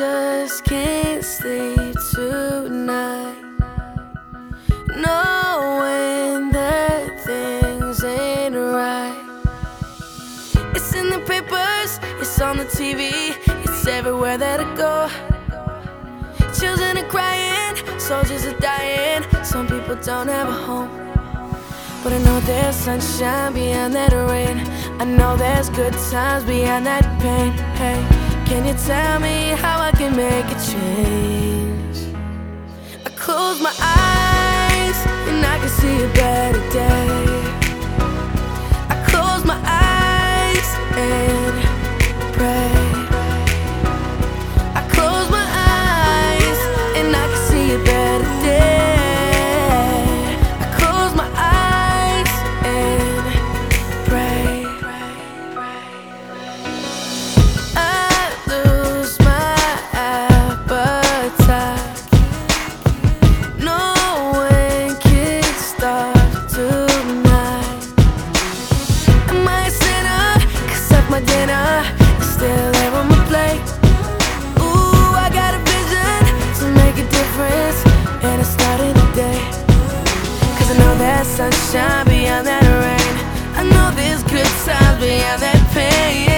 just can't sleep tonight. Knowing that things ain't right. It's in the papers, it's on the TV, it's everywhere that I go. Children are crying, soldiers are dying, some people don't have a home. But I know there's sunshine beyond that rain. I know there's good times beyond that pain. Hey, can you tell me how I can make a change? I close my eyes and I can see a better sunshine beyond that rain. I know there's good times beyond that pain.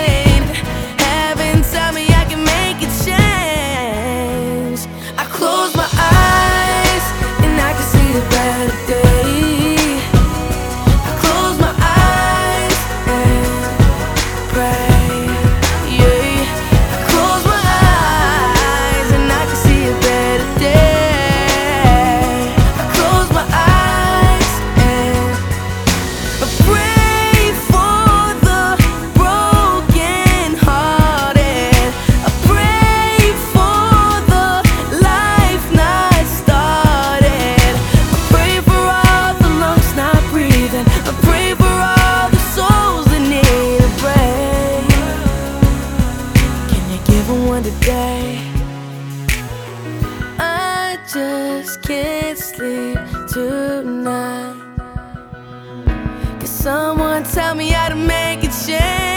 One today? I just can't sleep tonight. Can someone tell me how to make a change?